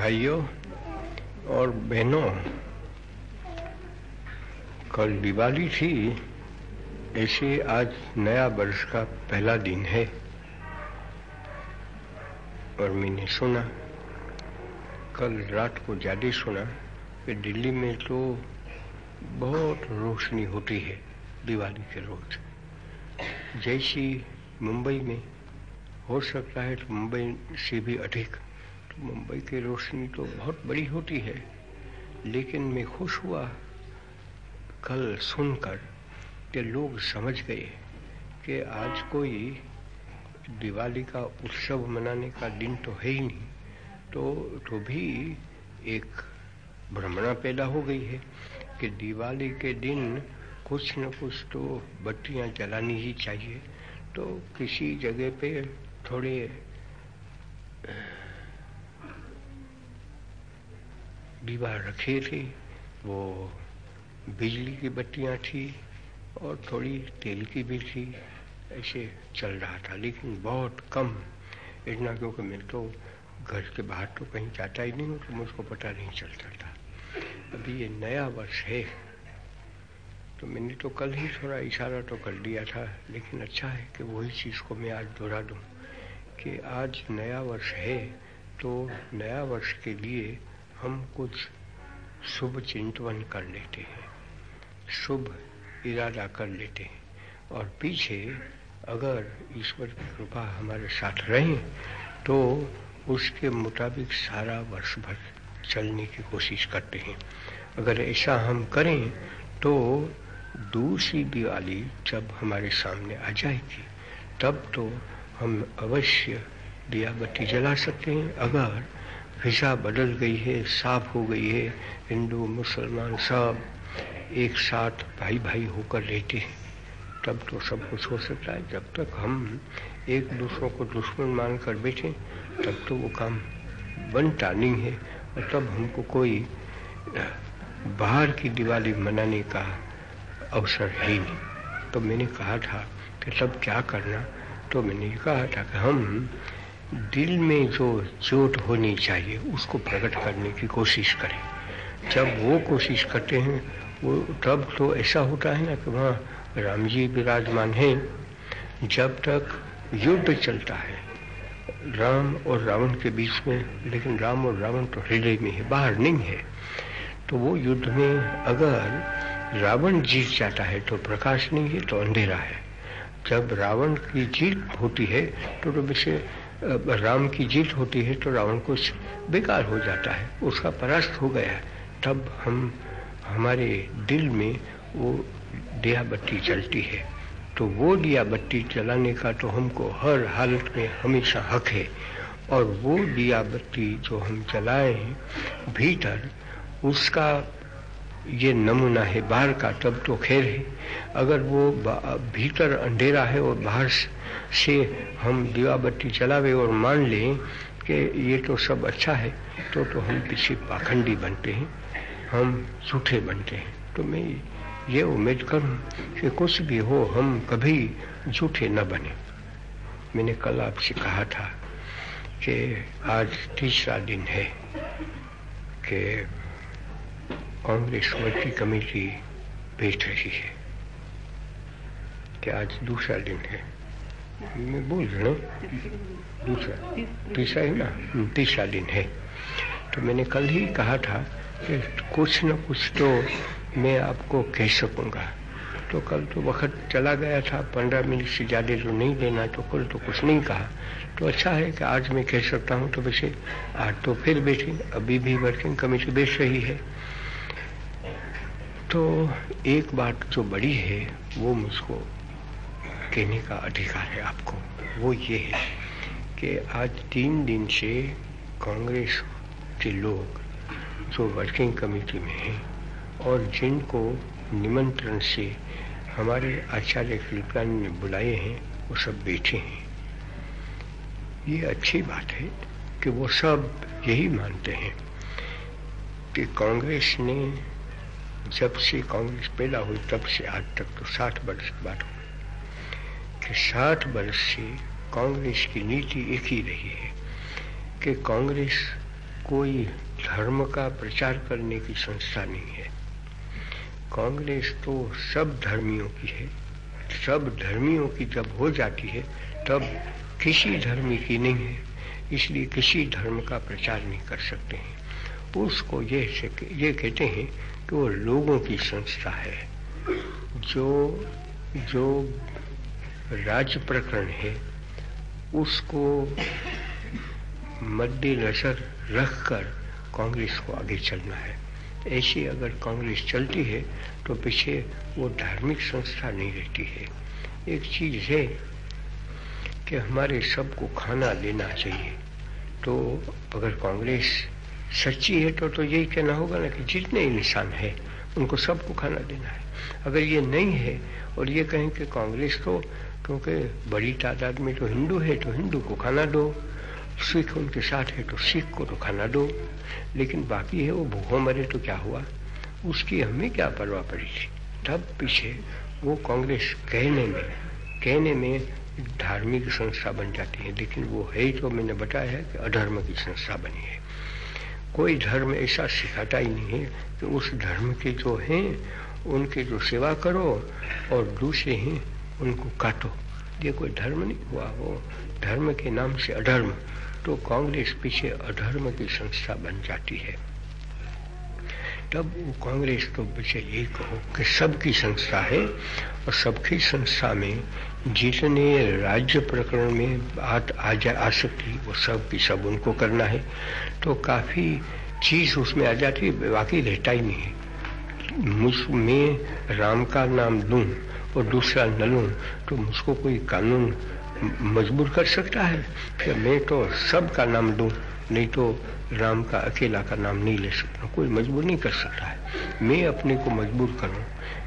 भाइयों और बहनों, कल दिवाली थी, ऐसे आज नया वर्ष का पहला दिन है। और मैंने सुना, कल रात को ज़्यादा सुना कि दिल्ली में तो बहुत रोशनी होती है दिवाली के रोज। जैसी मुंबई में, हो सकता है तो मुंबई से भी अधिक। मुंबई की रोशनी तो बहुत बड़ी होती है, लेकिन मैं खुश हुआ कल सुनकर कि लोग समझ गए कि आज कोई दिवाली का उत्सव मनाने का दिन तो है ही नहीं तो तो भी एक भ्रमणा पैदा हो गई है कि दिवाली के दिन कुछ न कुछ तो बत्तियाँ जलानी ही चाहिए। तो किसी जगह पे थोड़े दीवार रखे थे, वो बिजली की बत्तियाँ थी और थोड़ी तेल की भी थी, ऐसे चल रहा था, लेकिन बहुत कम। इतना क्योंकि मैं तो घर के बाहर तो कहीं जाता ही नहीं हूँ तो मुझको पता नहीं चलता था। अभी ये नया वर्ष है तो मैंने तो कल ही थोड़ा इशारा तो कर दिया था, लेकिन अच्छा है कि वही चीज़ को मैं आज दोहरा दूँ कि आज नया वर्ष है तो नया वर्ष के लिए हम कुछ शुभ चिंतवन कर लेते हैं, शुभ इरादा कर लेते हैं। और पीछे अगर ईश्वर की कृपा हमारे साथ रहे तो उसके मुताबिक सारा वर्ष भर चलने की कोशिश करते हैं। अगर ऐसा हम करें तो दूसरी दिवाली जब हमारे सामने आ जाएगी, तब तो हम अवश्य दिया बत्ती जला सकते हैं। अगर फिजा बदल गई है, साफ़ हो गई है। हिंदू, मुसलमान सब एक साथ भाई भाई होकर रहते हैं। तब तो सब कुछ हो सकता है। जब तक हम एक दूसरों को दुश्मन मानकर बैठे, तब तो वो काम बनता नहीं है। और तब हमको कोई बाहर की दिवाली मनाने का अवसर ही नहीं। तो मैंने कहा था कि तब क्या करना? तो मैंने कहा था कि हम दिल में जो चोट होनी चाहिए उसको प्रकट करने की कोशिश करें। जब वो कोशिश करते हैं वो तब तो ऐसा होता है ना कि वहाँ राम जी विराजमान हैं। जब तक युद्ध चलता है राम और रावण के बीच में लेकिन राम और रावण तो हृदय में है बाहर नहीं है तो वो युद्ध में अगर रावण जीत जाता है तो प्रकाश नहीं है तो अंधेरा है। जब रावण की जीत होती है तो, तो वैसे राम की जीत होती है तो रावण कुछ बेकार हो जाता है, उसका परास्त हो गया तब हम, हमारे दिल में वो दिया बत्ती चलती है। तो वो दिया बत्ती चलाने का तो हमको हर हालत में हमेशा हक है। और वो दिया बत्ती जो हम जलाए हैं, भीतर उसका ये नमूना है बाहर का तब तो खैर है। अगर वो भीतर अंधेरा है और बाहर से हम दीवा बत्ती चलावे और मान लें कि ये तो सब अच्छा है तो तो हम पीछे पाखंडी बनते हैं, हम झूठे बनते हैं। तो मैं ये उम्मीद करूँ कि कुछ भी हो, हम कभी झूठे न बने। मैंने कल आपसे कहा था कि आज तीसरा दिन है कि कांग्रेस वर्किंग कमेटी बैठ रही है कि आज दूसरा दिन है। मैं बोल रहा हूँ, दूसरा, तीसरा ही ना तीसरा दिन है। तो मैंने कल ही कहा था कि कुछ न कुछ तो मैं आपको कह सकूँगा। तो कल तो वक्त चला गया था, पंद्रह मिनट से ज़्यादा तो नहीं देना तो कल तो कुछ नहीं कहा। तो अच्छा है कि आज मैं कह सकता हूँ तो वैसे आज तो फिर बैठी, अभी भी वर्किंग कमेटी बैठ रही है। तो एक बात जो बड़ी है, वो मुझको कहने का अधिकार है आपको। वो ये है कि आज तीन दिन से कांग्रेस के लोग जो वर्किंग कमेटी में हैं और जिनको निमंत्रण से हमारे आचार्य कृपयान ने बुलाए हैं, वो सब बैठे हैं। ये अच्छी बात है कि वो सब यही मानते हैं कि कांग्रेस ने जब से कांग्रेस पैदा हुई, तब से आज तक तो साठ वर्ष की बात हो कि साठ वर्ष से कांग्रेस की नीति एक ही रही है कि कांग्रेस कोई धर्म का प्रचार करने की संस्था नहीं है। कांग्रेस तो सब धर्मियों की है। सब धर्मियों की जब हो जाती है, तब किसी धर्म की नहीं है। इसलिए किसी धर्म का प्रचार नहीं कर सकते हैं। उसको ये ये कहते हैं कि वो लोगों की संस्था है, जो जो राज्य प्रकरण है, उसको मद्देनजर रखकर कांग्रेस को आगे चलना है। ऐसी अगर कांग्रेस चलती है तो पीछे वो धार्मिक संस्था नहीं रहती है। एक चीज़ है कि हमारे सबको खाना लेना चाहिए। तो अगर कांग्रेस सच्ची है तो तो यही कहना होगा ना कि जितने इंसान है, उनको सबको खाना देना है। अगर ये नहीं है और ये कहें कि कांग्रेस को, क्योंकि बड़ी तादाद में तो हिंदू है तो हिंदू को खाना दो। सिख उनके साथ है तो सिख को तो खाना दो। लेकिन बाकी है वो भूखों मरे तो क्या हुआ? उसकी हमें क्या परवाह पड़ी थी? तब पीछे वो कांग्रेस कहने में कहने में धार्मिक संस्था बन जाती है। लेकिन वो है तो मैंने बताया है कि अधर्म की संस्था बनी है। कोई धर्म ऐसा सिखाता ही नहीं है कि उस धर्म के जो हैं, उनकी जो सेवा करो और दूसरे हैं, उनको काटो। ये कोई धर्म नहीं हुआ वो धर्म के नाम से अधर्म। तो कांग्रेस पीछे अधर्म की संस्था बन जाती है। तब वो कांग्रेस तो पीछे यही कहो कि सबकी संस्था है और सबकी संस्था में जितने राज्य प्रकरण में बात आ जा, आ सकती, वो सब की सब उनको करना है। तो काफ़ी चीज़ उसमें आ जाती है, बाकी रहता ही नहीं है। मुझ, में राम का नाम लूँ और दूसरा न लूँ तो मुझको कोई कानून मजबूर कर सकता है? कि मैं तो सब का नाम दूँ। नहीं तो राम का अकेला का नाम नहीं ले सकता। कोई मजबूर नहीं कर सकता है। मैं अपने को मजबूर करूँ,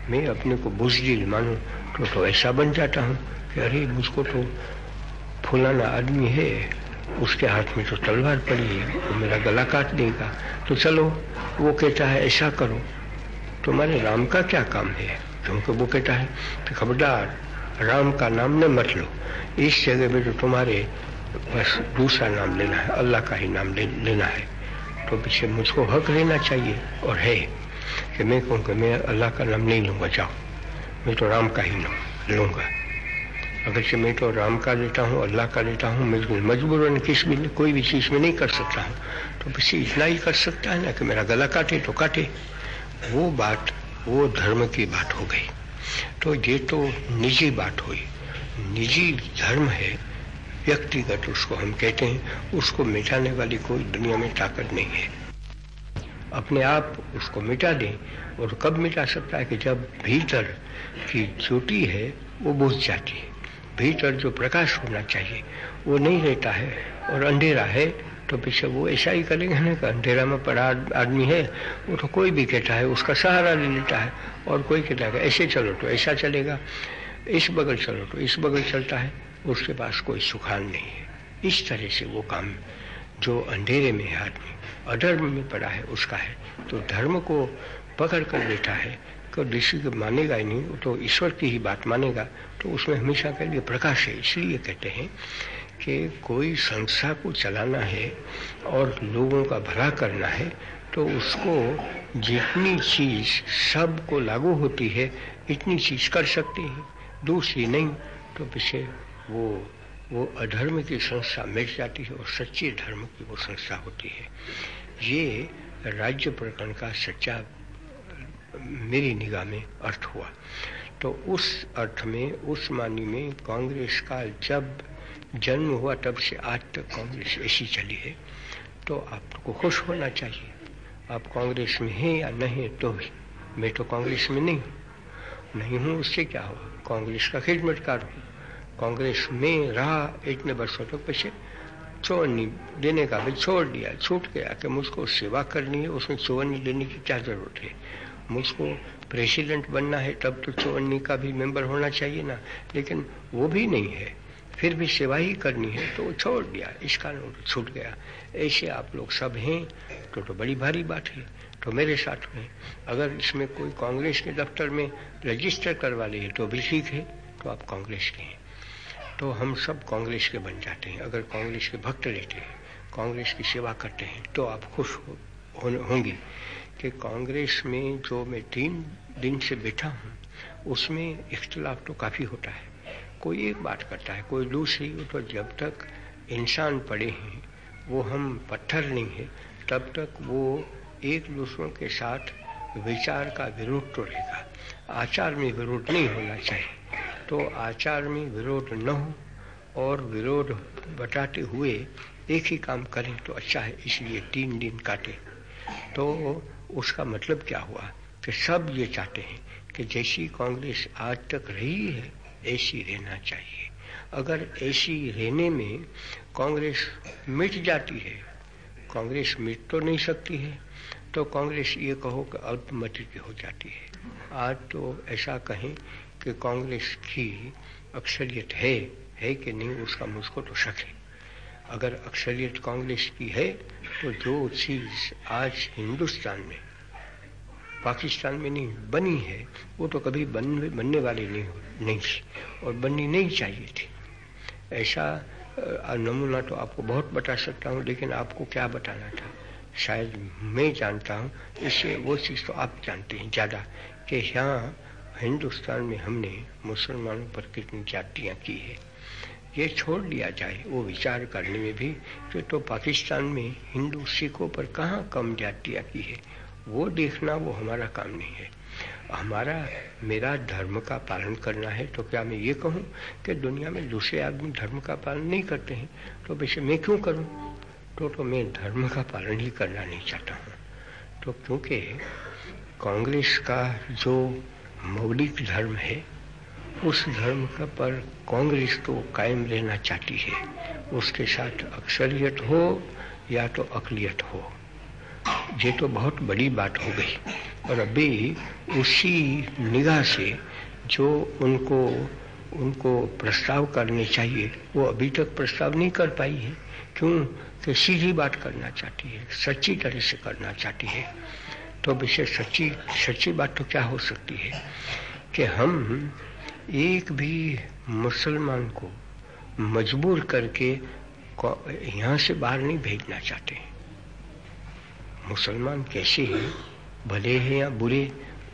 मैं अपने को बुजदिल मानूं तो तो ऐसा बन जाता हूँ कि अरे, मुझको तो फुलाना आदमी है, उसके हाथ में तो तलवार पड़ी है, वो मेरा गला काट देगा। तो चलो, वो कहता है, ऐसा करो। तुम्हारे राम का क्या काम है? क्योंकि वो कहता है कि खबरदार, राम का नाम न मत लो। इस जगह में तो तुम्हारे बस दूसरा नाम लेना है अल्लाह का ही नाम ले, लेना है। तो पीछे मुझको हक लेना चाहिए और है कि मैं कहूँ कि मैं अल्लाह का नाम नहीं लूँगा जाओ। मैं तो राम का ही नाम लूँगा। अगर से मैं तो राम का लेता हूँ अल्लाह का लेता हूँ मैं मजबूरन किस भी कोई भी चीज़ में नहीं कर सकता हूँ। तो पीछे इतना ही कर सकता है ना कि मेरा गला काटे तो काटे। वो बात वो धर्म की बात हो गई। तो ये तो निजी बात हुई। निजी धर्म है व्यक्तिगत उसको हम कहते हैं, उसको मिटाने वाली कोई दुनिया में ताकत नहीं है। अपने आप उसको मिटा दें और कब मिटा सकता है कि जब भीतर की चोटी है, वो बुझ जाती है। भीतर जो प्रकाश होना चाहिए, वो नहीं रहता है और अंधेरा है तो पीछे वो ऐसा ही करेंगे ना कि अंधेरा में पड़ा आदमी है, वो तो कोई भी कहता है, उसका सहारा ले लेता है और कोई कहता है ऐसे चलो तो ऐसा चलेगा, इस बगल चलो तो इस बगल चलता है। उसके पास कोई सुखान नहीं है। इस तरह से वो काम जो अंधेरे में है आदमी, अधर्म में पड़ा है, उसका है। तो धर्म को पकड़ कर बैठा है तो ऋषि को मानेगा ही नहीं तो ईश्वर की ही बात मानेगा तो उसमें हमेशा के लिए प्रकाश है। इसलिए कहते हैं कि कोई संस्था को चलाना है और लोगों का भला करना है तो उसको जितनी चीज़ सबको लागू होती है, इतनी चीज़ कर सकती है। दूसरी नहीं तो पीछे वो वो अधर्म की संस्था मिट जाती है और सच्चे धर्म की वो संस्था होती है। ये राज्य प्रकरण का सच्चा, मेरी निगाह में अर्थ हुआ। तो उस अर्थ में, उस मानी में कांग्रेस का जब जन्म हुआ, तब से आज तक कांग्रेस ऐसी चली है। तो आपको खुश होना चाहिए। आप कांग्रेस में हैं या नहीं तो मैं तो कांग्रेस में नहीं हूँ। नहीं हूँ, उससे क्या हुआ कांग्रेस का खिदमतकार हूँ। कांग्रेस में रहा इतने वर्षों तक पीछे चौवन्नी देने का भी छोड़ दिया, छूट गया कि मुझको सेवा करनी है, उसमें चौवन्नी देने की क्या ज़रूरत है? मुझको प्रेसिडेंट बनना है, तब तो चौवन्नी का भी मेंबर होना चाहिए ना, लेकिन वो भी नहीं है। फिर भी सेवा ही करनी है तो छोड़ दिया, इस कारण तो छूट गया। ऐसे आप लोग सब हैं तो तो बड़ी भारी बात है तो मेरे साथ में, अगर इसमें कोई कांग्रेस के दफ्तर में रजिस्टर करवा ले तो भी ठीक है तो आप कांग्रेस के हैं। तो हम सब कांग्रेस के बन जाते हैं। अगर कांग्रेस के भक्त रहते हैं कांग्रेस की सेवा करते हैं तो आप खुश हो, होंगे कि कांग्रेस में जो मैं तीन दिन से बैठा हूँ उसमें इख्तलाफ तो काफ़ी होता है। कोई एक बात करता है कोई दूसरी तो जब तक इंसान पड़े हैं वो हम पत्थर नहीं है तब तक वो एक दूसरों के साथ विचार का विरोध तो रहेगा। आचार में विरोध नहीं होना चाहिए। तो आचार में विरोध न हो और विरोध बताते हुए एक ही काम करें तो अच्छा है, इसलिए तीन दिन काटे। तो उसका मतलब क्या हुआ कि सब ये चाहते हैं कि जैसी कांग्रेस आज तक रही है, ऐसी रहना चाहिए। अगर ऐसी रहने में कांग्रेस मिट जाती है, कांग्रेस मिट तो नहीं सकती है तो कांग्रेस ये कहो कि अल्पमति की हो जाती है। आज तो ऐसा कहें कि कांग्रेस की अक्सरियत है है कि नहीं, उसका मुझको तो शक है। अगर अक्सरियत कांग्रेस की है तो जो चीज़ आज हिंदुस्तान में, पाकिस्तान में नहीं बनी है, वो तो कभी बन, बनने वाली नहीं नहीं थी, और बननी नहीं चाहिए थी। ऐसा नमूना तो आपको बहुत बता सकता हूँ, लेकिन आपको क्या बताना था? शायद मैं जानता हूँ इससे वो चीज़ तो आप जानते हैं ज़्यादा, कि यहाँ हिंदुस्तान में हमने मुसलमानों पर कितनी जातियाँ की है, ये छोड़ दिया जाए, वो विचार करने में भी, कि तो पाकिस्तान में हिंदू सिखों पर कहाँ कम जातियाँ की है, वो देखना वो हमारा काम नहीं है। हमारा, मेरा धर्म का पालन करना है तो क्या मैं ये कहूँ कि दुनिया में दूसरे आदमी धर्म का पालन नहीं करते हैं तो वैसे मैं क्यों करूँ? तो तो मैं धर्म का पालन ही करना नहीं चाहता हूँ। तो क्योंकि कांग्रेस का जो मौलिक धर्म है, उस धर्म का पर कांग्रेस तो कायम रहना चाहती है। उसके साथ अक्सरियत हो या तो अकलियत हो। ये तो बहुत बड़ी बात हो गई। और अभी उसी निगाह से जो उनको उनको प्रस्ताव करने चाहिए, वो अभी तक प्रस्ताव नहीं कर पाई है। क्यों? कि सीधी बात करना चाहती है, सच्ची तरह से करना चाहती है। तो विषय सच्ची सच्ची बात तो क्या हो सकती है? कि हम एक भी मुसलमान को मजबूर करके यहाँ से बाहर नहीं भेजना चाहते मुसलमान कैसे हैं? भले हैं या बुरे,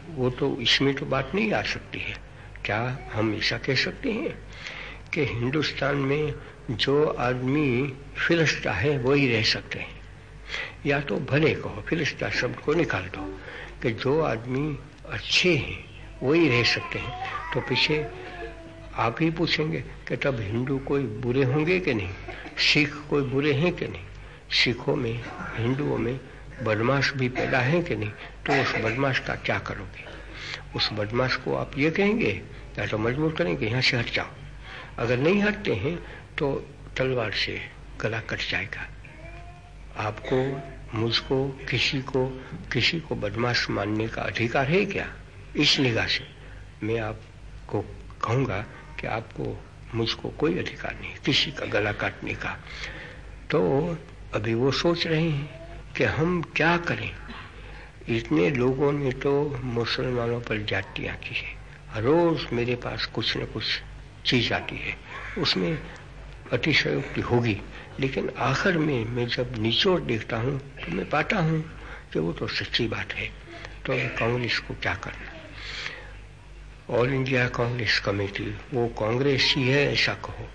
वो तो इसमें तो बात नहीं आ सकती है। क्या हम ऐसा कह सकते हैं कि हिंदुस्तान में जो आदमी फिलिस्ता है, वही रह सकते हैं? या तो भले कहो फिलिस्ता शब्द को निकाल दो कि जो आदमी अच्छे हैं, वही रह सकते हैं। तो पीछे आप ही पूछेंगे कि तब हिंदू कोई बुरे होंगे कि नहीं? सिख कोई बुरे हैं कि नहीं? सिखों में, हिंदुओं में बदमाश भी पैदा है कि नहीं? तो उस बदमाश का क्या करोगे? उस बदमाश को आप ये कहेंगे, या तो मजबूर करेंगे, यहाँ से हट जाओ। अगर नहीं हटते हैं तो तलवार से गला कट जाएगा। आपको, मुझको, किसी को किसी को बदमाश मानने का अधिकार है क्या? इस निगाह से मैं आपको कहूँगा कि आपको, मुझको कोई अधिकार नहीं, किसी का गला काटने का। तो अभी वो सोच रहे हैं कि हम क्या करें। इतने लोगों ने तो मुसलमानों पर जातियाँ की है। रोज मेरे पास कुछ न कुछ चीज़ आती है। उसमें अतिशयोक्ति होगी। लेकिन आखिर में मैं जब निचोड़ देखता हूँ तो मैं पाता हूँ कि वो तो सच्ची बात है। तो कांग्रेस को क्या करना? ऑल इंडिया कांग्रेस कमेटी, वो कांग्रेस ही है, ऐसा कहो।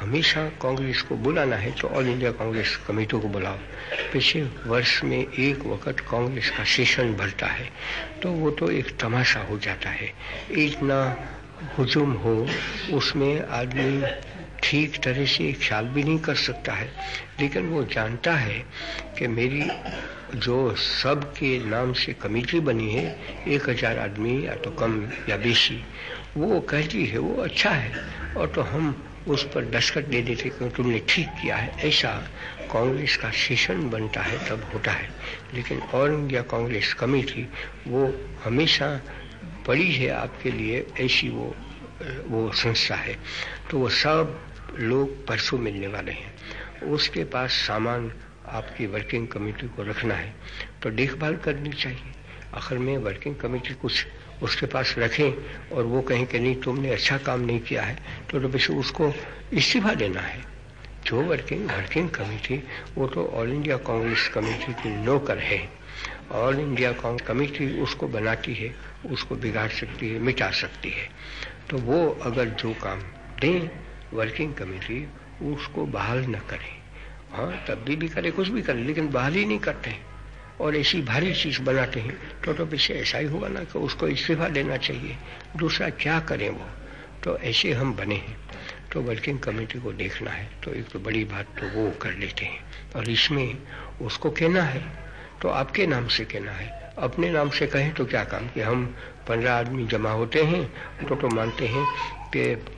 हमेशा कांग्रेस को बुलाना है तो ऑल इंडिया कांग्रेस कमेटी को बुलाओ। पिछले वर्ष में एक वक्त कांग्रेस का सेशन भरता है तो वो तो एक तमाशा हो जाता है। इतना हजूम हो, उसमें आदमी ठीक तरह से ख्याल भी नहीं कर सकता है। लेकिन वो जानता है कि मेरी जो सब के नाम से कमेटी बनी है, एक हज़ार आदमी या तो कम या बेसी वो कहती है, वो अच्छा है। और तो हम उस पर दस्खत दे देते कि तुमने ठीक किया है। ऐसा कांग्रेस का सेशन बनता है, तब होता है। लेकिन ऑल इंडिया कांग्रेस कमेटी, वो हमेशा बड़ी है आपके लिए, ऐसी वो वो संस्था है। तो वो सब लोग परसों मिलने वाले हैं। उसके पास सामान आपकी वर्किंग कमेटी को रखना है। तो देखभाल करनी चाहिए। आखिर में वर्किंग कमेटी कुछ उसके पास रखें और वो कहें कि नहीं तुमने अच्छा काम नहीं किया है तो, तो उसको इस्तीफा देना है। जो वर्किंग वर्किंग कमेटी वो तो ऑल इंडिया कांग्रेस कमेटी की नौकर है। ऑल इंडिया कमेटी उसको बनाती है उसको बिगाड़ सकती है मिटा सकती है। तो वो अगर जो काम दें वर्किंग कमेटी उसको बहाल न करे। हाँ तब्दीली करे, कुछ भी करे, लेकिन बहाल ही नहीं करते। और ऐसी भारी चीज़ बनाते हैं तो तो पीछे ऐसा ही होगा ना कि उसको इस्तीफा देना चाहिए। दूसरा क्या करें वो? तो ऐसे हम बने हैं। तो वर्किंग कमेटी को देखना है तो एक तो बड़ी बात तो वो कर लेते हैं। और इसमें उसको कहना है तो आपके नाम से कहना है। अपने नाम से कहें तो क्या काम? कि हम पंद्रह आदमी जमा होते हैं तो तो मानते हैं कि